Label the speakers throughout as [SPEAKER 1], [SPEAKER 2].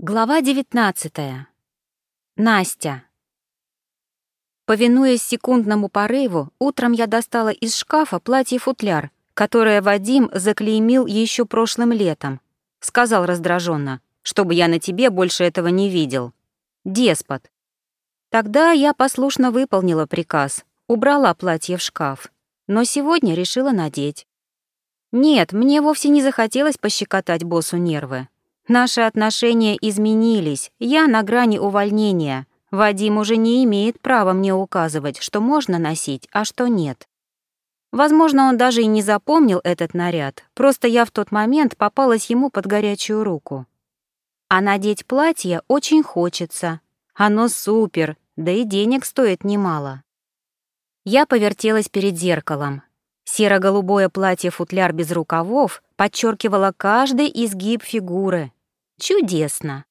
[SPEAKER 1] Глава 19. Настя. Повинуясь секундному порыву, утром я достала из шкафа платье-футляр, которое Вадим заклеймил еще прошлым летом. Сказал раздраженно, чтобы я на тебе больше этого не видел. Деспот. Тогда я послушно выполнила приказ, убрала платье в шкаф, но сегодня решила надеть. Нет, мне вовсе не захотелось пощекотать боссу нервы. Наши отношения изменились, я на грани увольнения. Вадим уже не имеет права мне указывать, что можно носить, а что нет. Возможно, он даже и не запомнил этот наряд, просто я в тот момент попалась ему под горячую руку. А надеть платье очень хочется. Оно супер, да и денег стоит немало. Я повертелась перед зеркалом. Серо-голубое платье-футляр без рукавов подчеркивало каждый изгиб фигуры, Чудесно.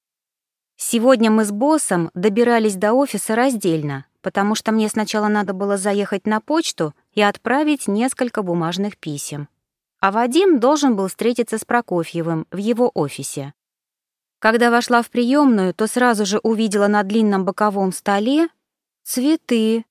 [SPEAKER 1] Сегодня мы с боссом добирались до офиса раздельно, потому что мне сначала надо было заехать на почту и отправить несколько бумажных писем. А Вадим должен был встретиться с Прокофьевым в его офисе. Когда вошла в приемную, то сразу же увидела на длинном боковом столе цветы.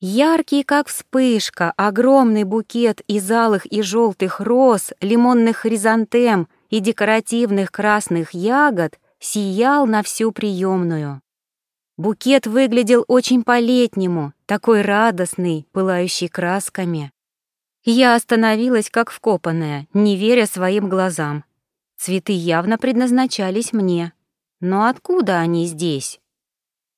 [SPEAKER 1] Яркий, как вспышка, огромный букет из алых и желтых роз, лимонных хризантем — и декоративных красных ягод сиял на всю приемную. Букет выглядел очень по-летнему, такой радостный, пылающий красками. Я остановилась как вкопанная, не веря своим глазам. Цветы явно предназначались мне. Но откуда они здесь?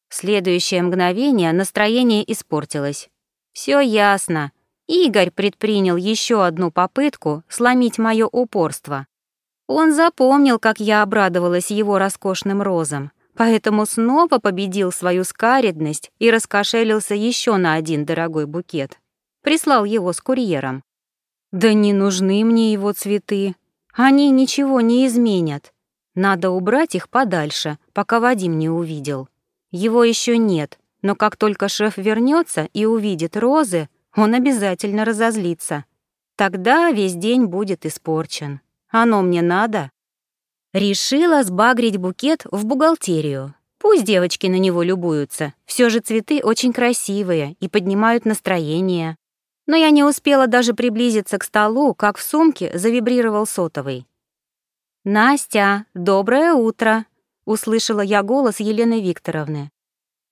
[SPEAKER 1] В следующее мгновение настроение испортилось. Все ясно. Игорь предпринял еще одну попытку сломить мое упорство. Он запомнил, как я обрадовалась его роскошным розам, поэтому снова победил свою скаредность и раскошелился еще на один дорогой букет. Прислал его с курьером. Да не нужны мне его цветы. Они ничего не изменят. Надо убрать их подальше, пока Вадим не увидел. Его еще нет, но как только шеф вернется и увидит розы, он обязательно разозлится. Тогда весь день будет испорчен. Оно мне надо. Решила сбагрить букет в бухгалтерию. Пусть девочки на него любуются. Все же цветы очень красивые и поднимают настроение. Но я не успела даже приблизиться к столу, как в сумке завибрировал сотовый. «Настя, доброе утро!» — услышала я голос Елены Викторовны.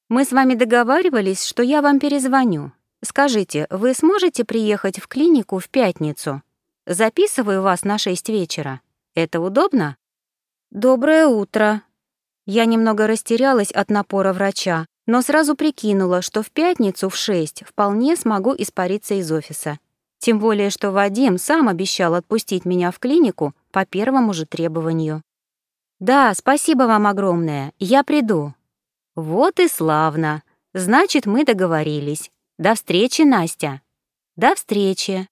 [SPEAKER 1] «Мы с вами договаривались, что я вам перезвоню. Скажите, вы сможете приехать в клинику в пятницу?» Записываю вас на шесть вечера. Это удобно? Доброе утро. Я немного растерялась от напора врача, но сразу прикинула, что в пятницу в шесть вполне смогу испариться из офиса. Тем более, что Вадим сам обещал отпустить меня в клинику по первому же требованию. «Да, спасибо вам огромное, я приду». «Вот и славно. Значит, мы договорились. До встречи, Настя». «До встречи».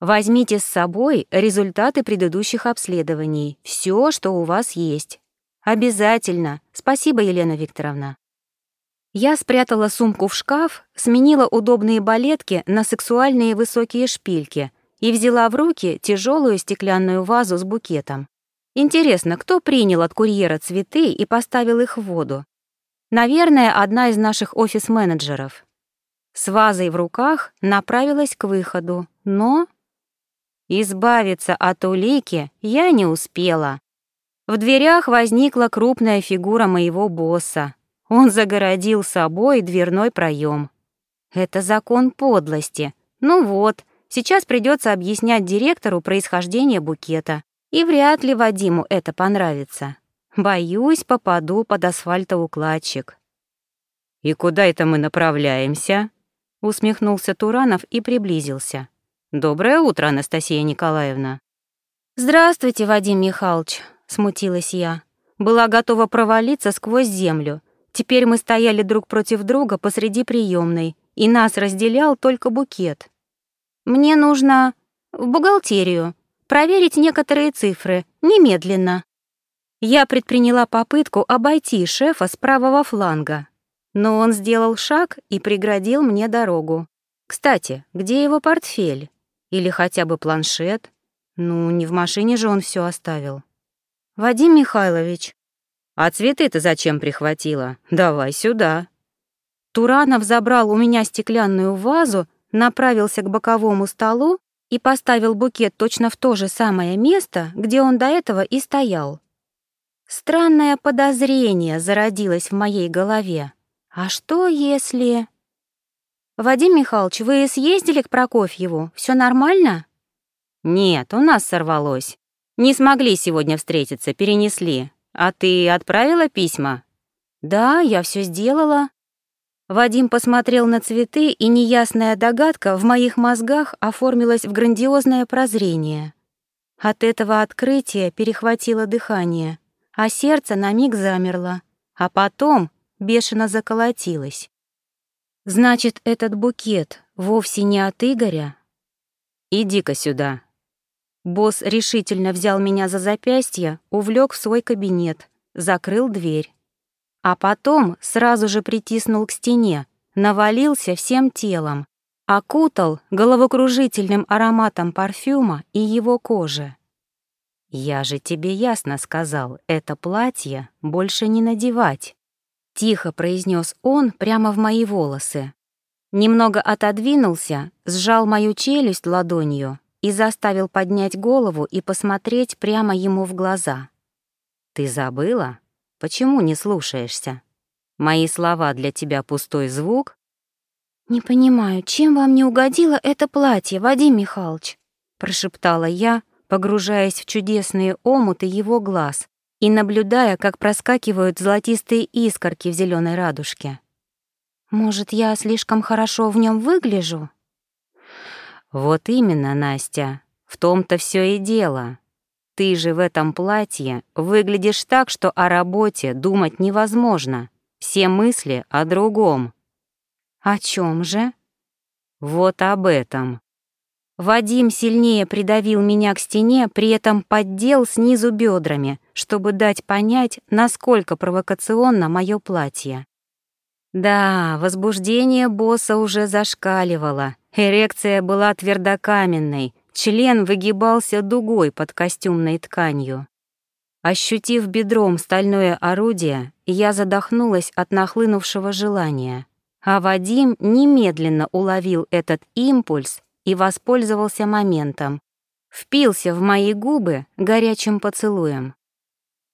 [SPEAKER 1] Возьмите с собой результаты предыдущих обследований, все, что у вас есть. Обязательно. Спасибо, Елена Викторовна. Я спрятала сумку в шкаф, сменила удобные балетки на сексуальные высокие шпильки и взяла в руки тяжелую стеклянную вазу с букетом. Интересно, кто принял от курьера цветы и поставил их в воду? Наверное, одна из наших офис-менеджеров. С вазой в руках направилась к выходу, но Избавиться от улики я не успела. В дверях возникла крупная фигура моего босса. Он загородил собой дверной проем. Это закон подлости. Ну вот, сейчас придется объяснять директору происхождение букета. И вряд ли Вадиму это понравится. Боюсь, попаду под асфальтоукладчик. «И куда это мы направляемся?» Усмехнулся Туранов и приблизился. «Доброе утро, Анастасия Николаевна». «Здравствуйте, Вадим Михайлович», — смутилась я. Была готова провалиться сквозь землю. Теперь мы стояли друг против друга посреди приемной, и нас разделял только букет. «Мне нужно в бухгалтерию, проверить некоторые цифры, немедленно». Я предприняла попытку обойти шефа с правого фланга, но он сделал шаг и преградил мне дорогу. Кстати, где его портфель? Или хотя бы планшет. Ну, не в машине же он все оставил. «Вадим Михайлович». А цветы ты зачем прихватила? Давай сюда». Туранов забрал у меня стеклянную вазу, направился к боковому столу и поставил букет точно в то же самое место, где он до этого и стоял. Странное подозрение зародилось в моей голове. А что если... «Вадим Михайлович, вы съездили к Прокофьеву? Все нормально?» «Нет, у нас сорвалось. Не смогли сегодня встретиться, перенесли. А ты отправила письма?» «Да, я все сделала». Вадим посмотрел на цветы, и неясная догадка в моих мозгах оформилась в грандиозное прозрение. От этого открытия перехватило дыхание а сердце на миг замерло, а потом бешено заколотилось. Значит, этот букет вовсе не от Игоря? Иди-ка сюда. Босс решительно взял меня за запястье, увлек в свой кабинет, закрыл дверь. А потом сразу же притиснул к стене, навалился всем телом, окутал головокружительным ароматом парфюма и его кожи. «Я же тебе ясно сказал, это платье больше не надевать», — тихо произнес он прямо в мои волосы. Немного отодвинулся, сжал мою челюсть ладонью и заставил поднять голову и посмотреть прямо ему в глаза. «Ты забыла? Почему не слушаешься? Мои слова для тебя пустой звук?» «Не понимаю, чем вам не угодило это платье, Вадим Михайлович?» — прошептала я, погружаясь в чудесные омуты его глаз и наблюдая, как проскакивают золотистые искорки в зеленой радужке. «Может, я слишком хорошо в нем выгляжу?» «Вот именно, Настя, в том-то все и дело. Ты же в этом платье выглядишь так, что о работе думать невозможно. Все мысли о другом». «О чем же?» «Вот об этом», Вадим сильнее придавил меня к стене, при этом поддел снизу бедрами, чтобы дать понять, насколько провокационно мое платье. Да, возбуждение босса уже зашкаливало, эрекция была твердокаменной, член выгибался дугой под костюмной тканью. Ощутив бедром стальное орудие, я задохнулась от нахлынувшего желания, а Вадим немедленно уловил этот импульс и воспользовался моментом. Впился в мои губы горячим поцелуем.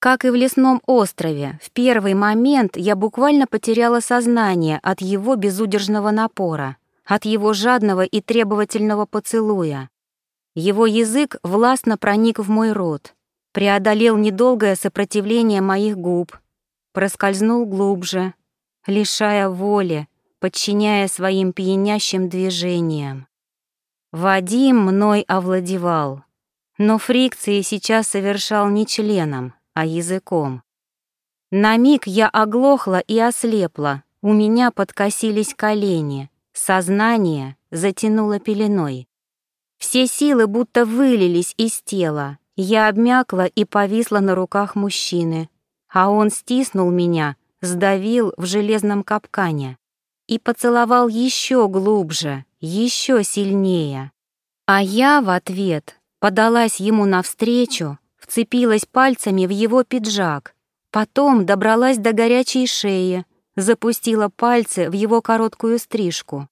[SPEAKER 1] Как и в лесном острове, в первый момент я буквально потеряла сознание от его безудержного напора, от его жадного и требовательного поцелуя. Его язык властно проник в мой рот, преодолел недолгое сопротивление моих губ, проскользнул глубже, лишая воли, подчиняя своим пьянящим движениям. Вадим мной овладевал, но фрикции сейчас совершал не членом, а языком. На миг я оглохла и ослепла, у меня подкосились колени, сознание затянуло пеленой. Все силы будто вылились из тела, я обмякла и повисла на руках мужчины, а он стиснул меня, сдавил в железном капкане и поцеловал еще глубже, еще сильнее. А я в ответ подалась ему навстречу, вцепилась пальцами в его пиджак, потом добралась до горячей шеи, запустила пальцы в его короткую стрижку.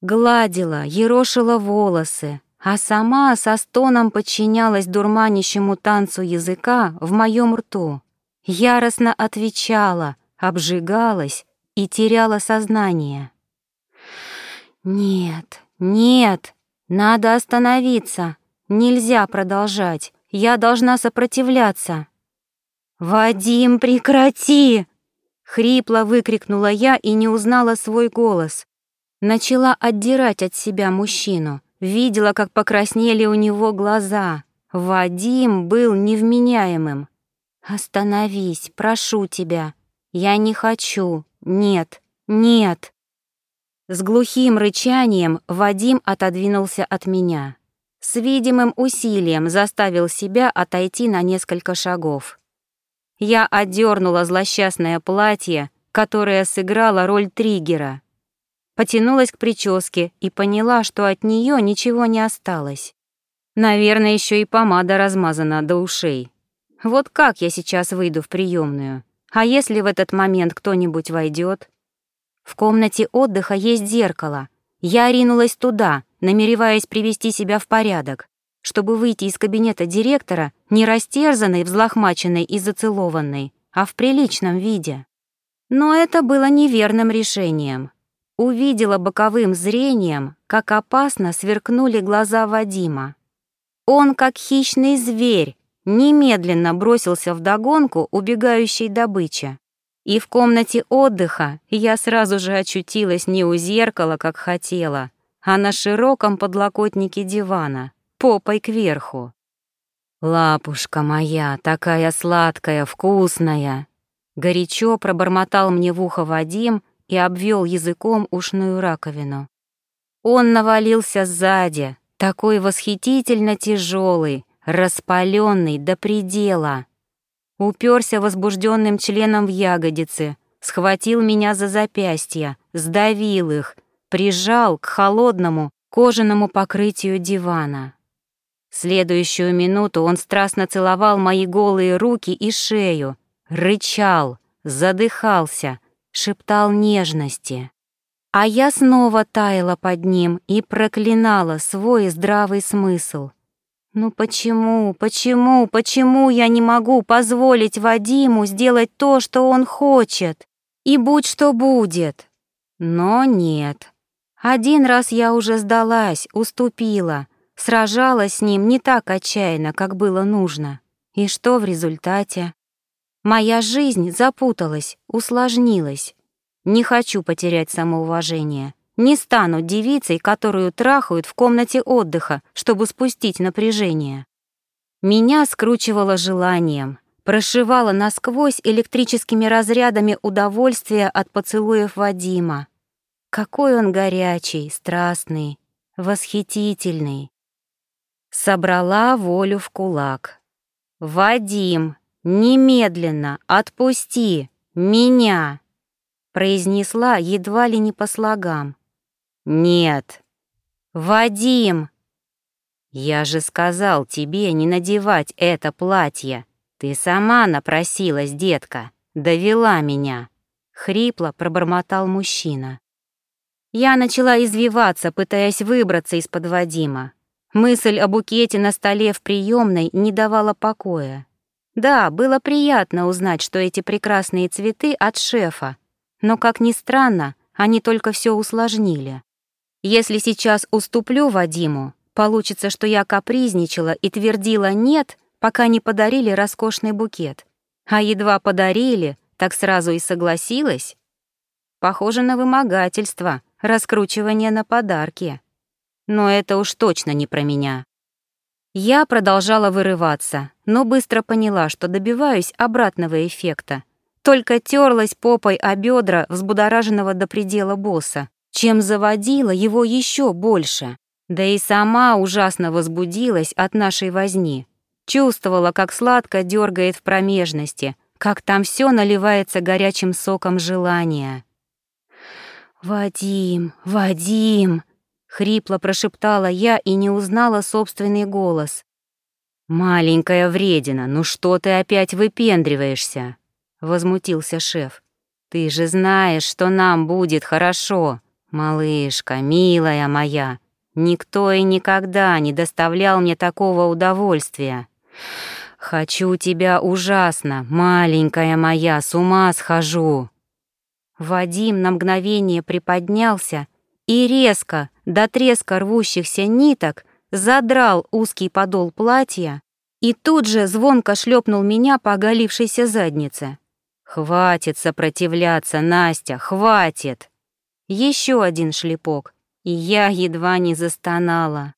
[SPEAKER 1] Гладила, ерошила волосы, а сама со стоном подчинялась дурманящему танцу языка в моем рту. Яростно отвечала, обжигалась и теряла сознание. «Нет, нет, надо остановиться, нельзя продолжать, я должна сопротивляться». «Вадим, прекрати!» Хрипло выкрикнула я и не узнала свой голос. Начала отдирать от себя мужчину, видела, как покраснели у него глаза. Вадим был невменяемым. «Остановись, прошу тебя. Я не хочу. Нет, нет». С глухим рычанием Вадим отодвинулся от меня. С видимым усилием заставил себя отойти на несколько шагов. Я отдернула злосчастное платье, которое сыграло роль триггера. Потянулась к прическе и поняла, что от нее ничего не осталось. Наверное, еще и помада размазана до ушей. Вот как я сейчас выйду в приемную? А если в этот момент кто-нибудь войдет? В комнате отдыха есть зеркало. Я ринулась туда, намереваясь привести себя в порядок, чтобы выйти из кабинета директора не растерзанной, взлохмаченной и зацелованной, а в приличном виде. Но это было неверным решением. Увидела боковым зрением, как опасно сверкнули глаза Вадима. Он, как хищный зверь, немедленно бросился в догонку убегающей добычи. И в комнате отдыха я сразу же очутилась не у зеркала, как хотела, а на широком подлокотнике дивана, попой кверху. «Лапушка моя, такая сладкая, вкусная!» Горячо пробормотал мне в ухо Вадим и обвел языком ушную раковину. Он навалился сзади, такой восхитительно тяжелый, распаленный до предела. Уперся возбужденным членом в ягодицы, схватил меня за запястья, сдавил их, прижал к холодному кожаному покрытию дивана. Следующую минуту он страстно целовал мои голые руки и шею, рычал, задыхался, шептал нежности. А я снова таяла под ним и проклинала свой здравый смысл. Ну почему, почему, почему я не могу позволить Вадиму сделать то, что он хочет? И будь что будет. Но нет. Один раз я уже сдалась, уступила, сражалась с ним не так отчаянно, как было нужно. И что в результате? Моя жизнь запуталась, усложнилась. Не хочу потерять самоуважение. Не стану девицей, которую трахают в комнате отдыха, чтобы спустить напряжение. Меня скручивало желанием, прошивало насквозь электрическими разрядами удовольствия от поцелуев Вадима. Какой он горячий, страстный, восхитительный. Собрала волю в кулак. «Вадим, немедленно отпусти меня!» произнесла едва ли не по слогам. «Нет». «Вадим!» «Я же сказал тебе не надевать это платье. Ты сама напросилась, детка, довела меня», — хрипло пробормотал мужчина. Я начала извиваться, пытаясь выбраться из-под Вадима. Мысль о букете на столе в приемной не давала покоя. Да, было приятно узнать, что эти прекрасные цветы от шефа, но, как ни странно, они только все усложнили. Если сейчас уступлю Вадиму, получится, что я капризничала и твердила «нет», пока не подарили роскошный букет. А едва подарили, так сразу и согласилась. Похоже на вымогательство, раскручивание на подарки. Но это уж точно не про меня. Я продолжала вырываться, но быстро поняла, что добиваюсь обратного эффекта. Только терлась попой о бедра взбудораженного до предела босса, чем заводила его еще больше. Да и сама ужасно возбудилась от нашей возни. Чувствовала, как сладко дергает в промежности, как там все наливается горячим соком желания. «Вадим, Вадим!» — хрипло прошептала я и не узнала собственный голос. «Маленькая вредина, ну что ты опять выпендриваешься?» — возмутился шеф. «Ты же знаешь, что нам будет хорошо!» «Малышка, милая моя, никто и никогда не доставлял мне такого удовольствия. Хочу тебя ужасно, маленькая моя, с ума схожу». Вадим на мгновение приподнялся и резко, до треска рвущихся ниток, задрал узкий подол платья и тут же звонко шлепнул меня по оголившейся заднице. «Хватит сопротивляться, Настя, хватит!» Еще один шлепок, и я едва не застонала.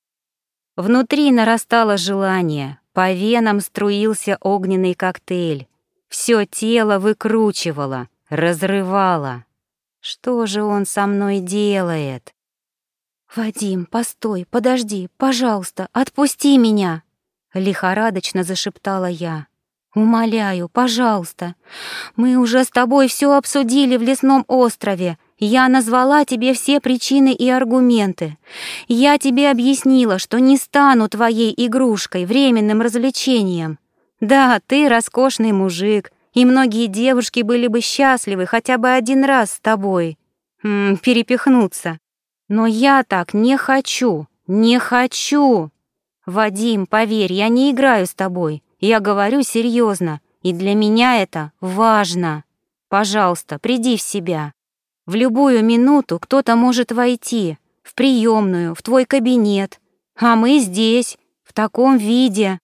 [SPEAKER 1] Внутри нарастало желание, по венам струился огненный коктейль. Все тело выкручивало, разрывало. Что же он со мной делает? «Вадим, постой, подожди, пожалуйста, отпусти меня!» Лихорадочно зашептала я. «Умоляю, пожалуйста, мы уже с тобой все обсудили в лесном острове. Я назвала тебе все причины и аргументы. Я тебе объяснила, что не стану твоей игрушкой, временным развлечением. Да, ты роскошный мужик, и многие девушки были бы счастливы хотя бы один раз с тобой. М -м, перепихнуться. Но я так не хочу, не хочу. Вадим, поверь, я не играю с тобой. Я говорю серьезно, и для меня это важно. Пожалуйста, приди в себя. В любую минуту кто-то может войти в приемную, в твой кабинет, а мы здесь, в таком виде.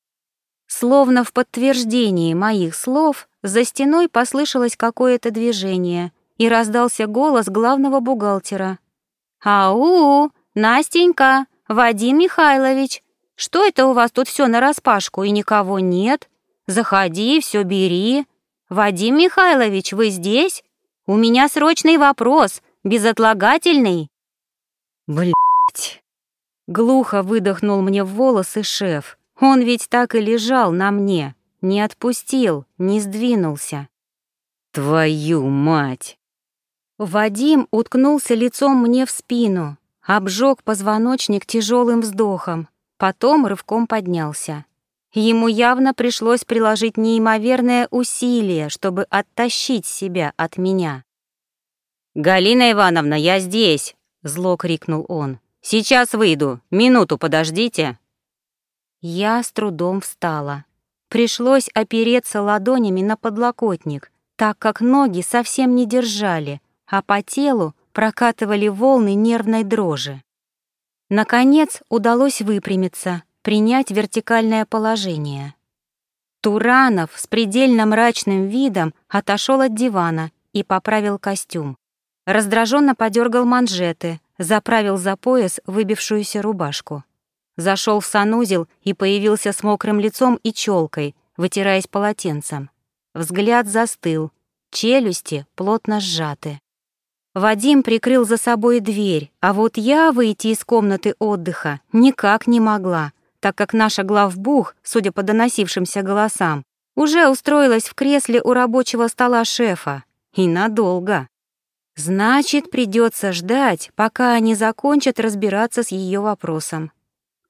[SPEAKER 1] Словно в подтверждении моих слов за стеной послышалось какое-то движение и раздался голос главного бухгалтера. «Ау, Настенька, Вадим Михайлович, что это у вас тут все нараспашку и никого нет? Заходи, все бери. Вадим Михайлович, вы здесь? У меня срочный вопрос, безотлагательный».
[SPEAKER 2] Блять.
[SPEAKER 1] Глухо выдохнул мне в волосы шеф. Он ведь так и лежал на мне, не отпустил, не сдвинулся.
[SPEAKER 2] Твою мать!
[SPEAKER 1] Вадим уткнулся лицом мне в спину, обжег позвоночник тяжелым вздохом, потом рывком поднялся. Ему явно пришлось приложить неимоверное усилие, чтобы оттащить себя от меня.
[SPEAKER 2] «Галина Ивановна, я здесь!» — зло крикнул он. «Сейчас выйду. Минуту подождите».
[SPEAKER 1] Я с трудом встала. Пришлось опереться ладонями на подлокотник, так как ноги совсем не держали, а по телу прокатывали волны нервной дрожи. Наконец удалось выпрямиться, принять вертикальное положение. Туранов с предельно мрачным видом отошел от дивана и поправил костюм. Раздраженно подергал манжеты, заправил за пояс выбившуюся рубашку. Зашел в санузел и появился с мокрым лицом и челкой, вытираясь полотенцем. Взгляд застыл, челюсти плотно сжаты. Вадим прикрыл за собой дверь, а вот я выйти из комнаты отдыха никак не могла, так как наша главбух, судя по доносившимся голосам, уже устроилась в кресле у рабочего стола шефа. И надолго. Значит, придется ждать, пока они закончат разбираться с ее вопросом.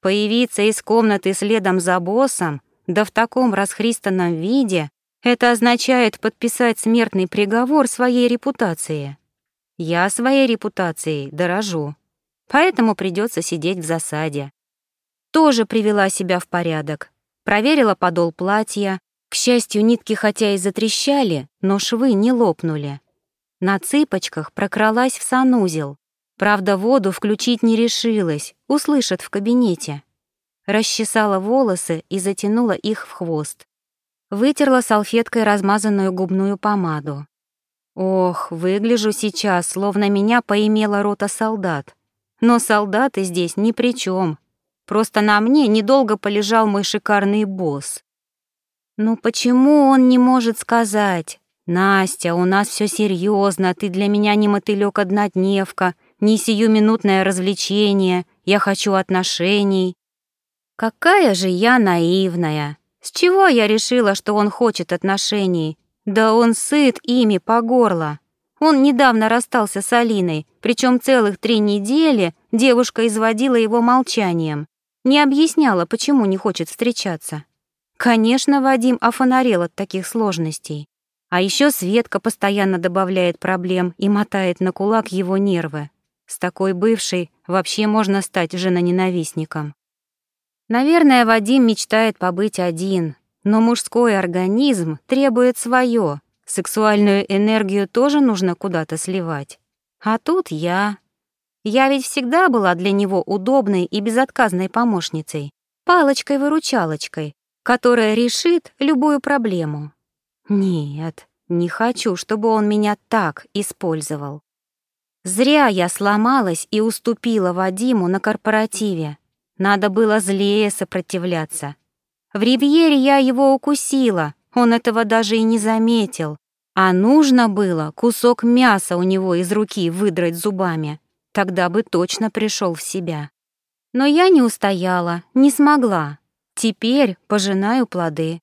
[SPEAKER 1] Появиться из комнаты следом за боссом, да в таком расхристанном виде, это означает подписать смертный приговор своей репутации. Я своей репутацией дорожу, поэтому придется сидеть в засаде. Тоже привела себя в порядок, проверила подол платья, к счастью, нитки хотя и затрещали, но швы не лопнули. На цыпочках прокралась в санузел. Правда, воду включить не решилась, услышат в кабинете. Расчесала волосы и затянула их в хвост. Вытерла салфеткой размазанную губную помаду. Ох, выгляжу сейчас, словно меня поимела рота солдат. Но солдаты здесь ни при чем. Просто на мне недолго полежал мой шикарный босс. Ну почему он не может сказать? «Настя, у нас все серьезно, ты для меня не мотылёк однодневка, не сиюминутное развлечение, я хочу отношений». Какая же я наивная! С чего я решила, что он хочет отношений? Да он сыт ими по горло. Он недавно расстался с Алиной, причем целых три недели девушка изводила его молчанием, не объясняла, почему не хочет встречаться. Конечно, Вадим офонарел от таких сложностей. А еще Светка постоянно добавляет проблем и мотает на кулак его нервы. С такой бывшей вообще можно стать женоненавистником. Наверное, Вадим мечтает побыть один, но мужской организм требует свое. Сексуальную энергию тоже нужно куда-то сливать. А тут я. Я ведь всегда была для него удобной и безотказной помощницей, палочкой-выручалочкой, которая решит любую проблему. Нет, не хочу, чтобы он меня так использовал. Зря я сломалась и уступила Вадиму на корпоративе. Надо было злее сопротивляться. В ривьере я его укусила, он этого даже и не заметил. А нужно было кусок мяса у него из руки выдрать зубами. Тогда бы точно пришел в себя. Но я не устояла, не смогла. Теперь пожинаю плоды.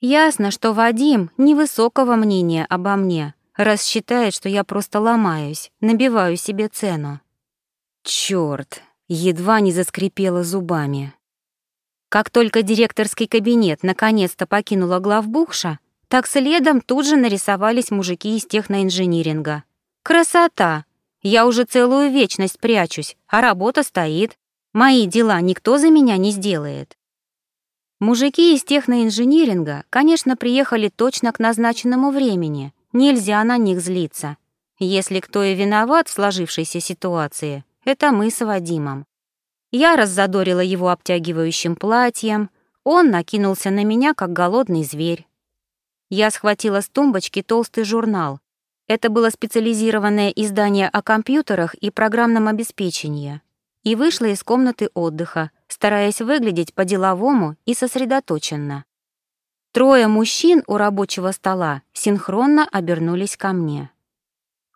[SPEAKER 1] Ясно, что Вадим невысокого мнения обо мне, раз считает, что я просто ломаюсь, набиваю себе цену. Чёрт, едва не заскрипела зубами. Как только директорский кабинет наконец-то покинула главбухша, так следом тут же нарисовались мужики из техноинжиниринга. Красота! Я уже целую вечность прячусь, а работа стоит. Мои дела никто за меня не сделает. Мужики из техноинжиниринга, конечно, приехали точно к назначенному времени. Нельзя на них злиться. Если кто и виноват в сложившейся ситуации, это мы с Вадимом. Я раззадорила его обтягивающим платьем, он накинулся на меня, как голодный зверь. Я схватила с тумбочки толстый журнал, это было специализированное издание о компьютерах и программном обеспечении. И вышла из комнаты отдыха, стараясь выглядеть по-деловому и сосредоточенно. Трое мужчин у рабочего стола синхронно обернулись ко мне.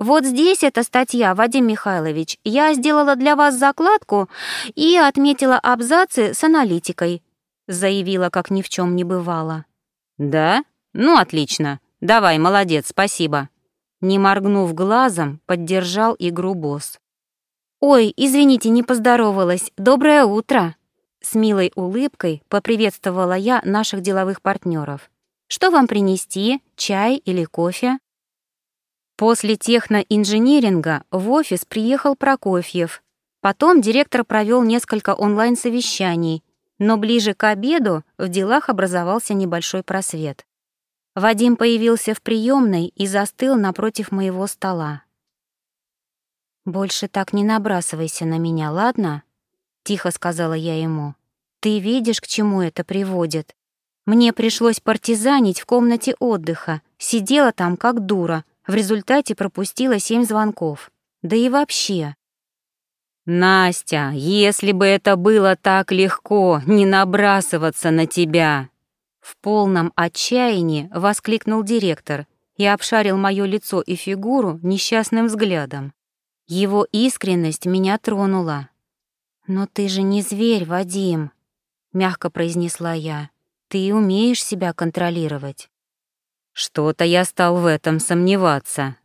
[SPEAKER 1] «Вот здесь эта статья, Вадим Михайлович. Я сделала для вас закладку и отметила абзацы с аналитикой», заявила, как ни в чем не бывало.
[SPEAKER 2] «Да? Ну, отлично. Давай, молодец, спасибо», не моргнув глазом, поддержал игру босс.
[SPEAKER 1] «Ой, извините, не поздоровалась. Доброе утро!» С милой улыбкой поприветствовала я наших деловых партнеров. «Что вам принести? Чай или кофе?» После техноинжиниринга в офис приехал Прокофьев. Потом директор провел несколько онлайн-совещаний, но ближе к обеду в делах образовался небольшой просвет. Вадим появился в приемной и застыл напротив моего стола. «Больше так не набрасывайся на меня, ладно?» — тихо сказала я ему. «Ты видишь, к чему это приводит? Мне пришлось партизанить в комнате отдыха, сидела там как дура, в результате пропустила семь звонков. Да и вообще...»
[SPEAKER 2] «Настя, если бы это было так легко, не набрасываться на тебя!»
[SPEAKER 1] В полном отчаянии воскликнул директор и обшарил мое лицо и фигуру несчастным взглядом. Его искренность меня тронула. «Но ты же не зверь, Вадим», — мягко произнесла я. «Ты умеешь себя контролировать».
[SPEAKER 2] «Что-то я стал в этом сомневаться».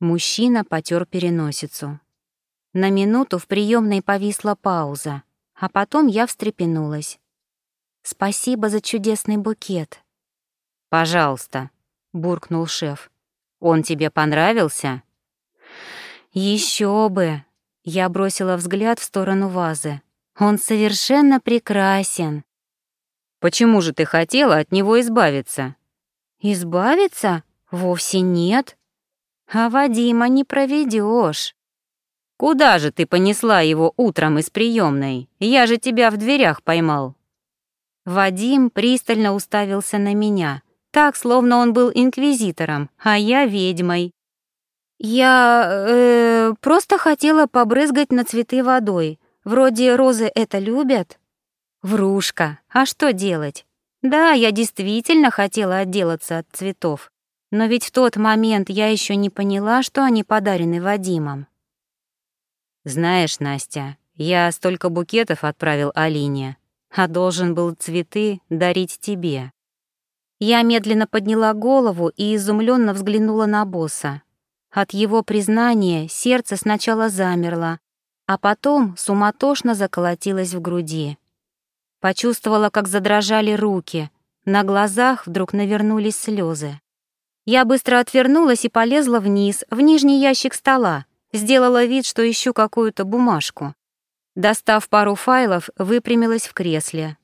[SPEAKER 1] Мужчина потер переносицу. На минуту в приемной повисла пауза, а потом я встрепенулась. Спасибо за чудесный букет.
[SPEAKER 2] Пожалуйста, буркнул шеф. Он тебе понравился?
[SPEAKER 1] Еще бы. Я бросила взгляд в сторону вазы. Он совершенно прекрасен.
[SPEAKER 2] Почему же ты хотела от него избавиться?
[SPEAKER 1] Избавиться? Вовсе нет. А Вадима не проведешь.
[SPEAKER 2] Куда же ты понесла его утром из приемной? Я же тебя в дверях поймал.
[SPEAKER 1] Вадим пристально уставился на меня, так, словно он был инквизитором, а я ведьмой. Я э, просто хотела побрызгать на цветы водой. Вроде розы это любят. Врушка, а что делать? Да, я действительно хотела отделаться от цветов. Но ведь в тот момент я еще не поняла, что они подарены Вадимом.
[SPEAKER 2] Знаешь, Настя, я столько букетов отправил Алине, а должен был цветы дарить тебе.
[SPEAKER 1] Я медленно подняла голову и изумленно взглянула на босса. От его признания сердце сначала замерло, а потом суматошно заколотилось в груди. Почувствовала, как задрожали руки, на глазах вдруг навернулись слезы. Я быстро отвернулась и полезла вниз, в нижний ящик стола, сделала вид, что ищу какую-то бумажку. Достав пару файлов, выпрямилась в кресле.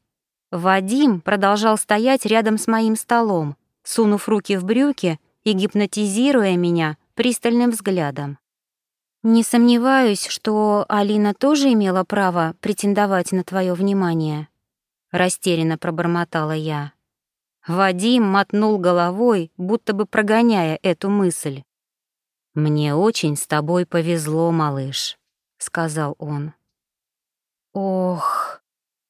[SPEAKER 1] Вадим продолжал стоять рядом с моим столом, сунув руки в брюки и гипнотизируя меня пристальным взглядом. «Не сомневаюсь, что Алина тоже имела право претендовать на твое внимание», — растерянно пробормотала я. Вадим мотнул головой, будто бы прогоняя эту мысль.
[SPEAKER 2] «Мне очень с тобой повезло, малыш», — сказал он.
[SPEAKER 1] Ох,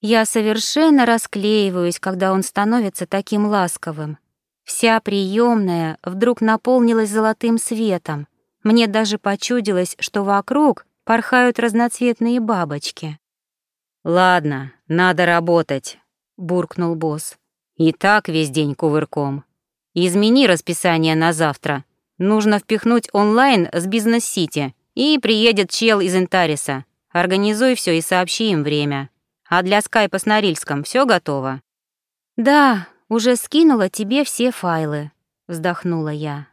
[SPEAKER 1] я совершенно расклеиваюсь, когда он становится таким ласковым. Вся приемная вдруг наполнилась золотым светом. Мне даже почудилось, что вокруг порхают разноцветные бабочки.
[SPEAKER 2] «Ладно, надо работать», — буркнул босс. «И так весь день кувырком. Измени расписание на завтра. Нужно впихнуть онлайн с Бизнес-Сити, и приедет чел из Интариса. Организуй все и сообщи им время. А для скайпа с Норильском все готово?»
[SPEAKER 1] «Да, уже скинула тебе все файлы». вздохнула я.